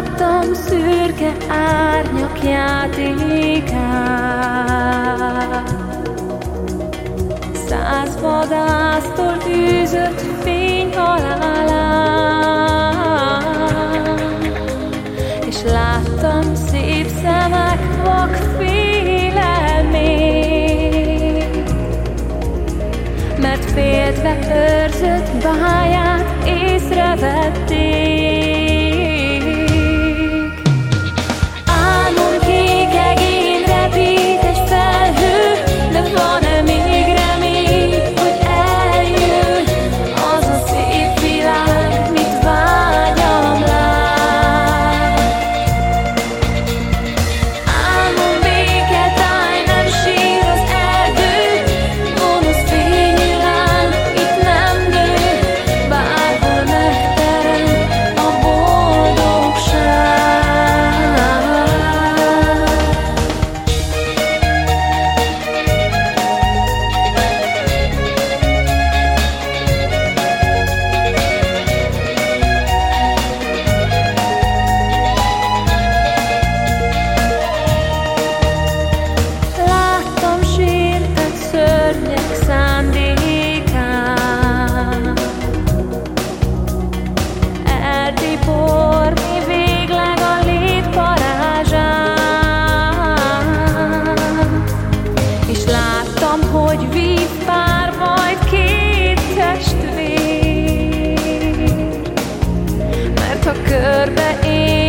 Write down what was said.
Láttam szürke árnyak játékát. Száz vadásztól tűzött fény halálán. És láttam szép szemek vak Mert féltve őrzött báját észrevették körbe én.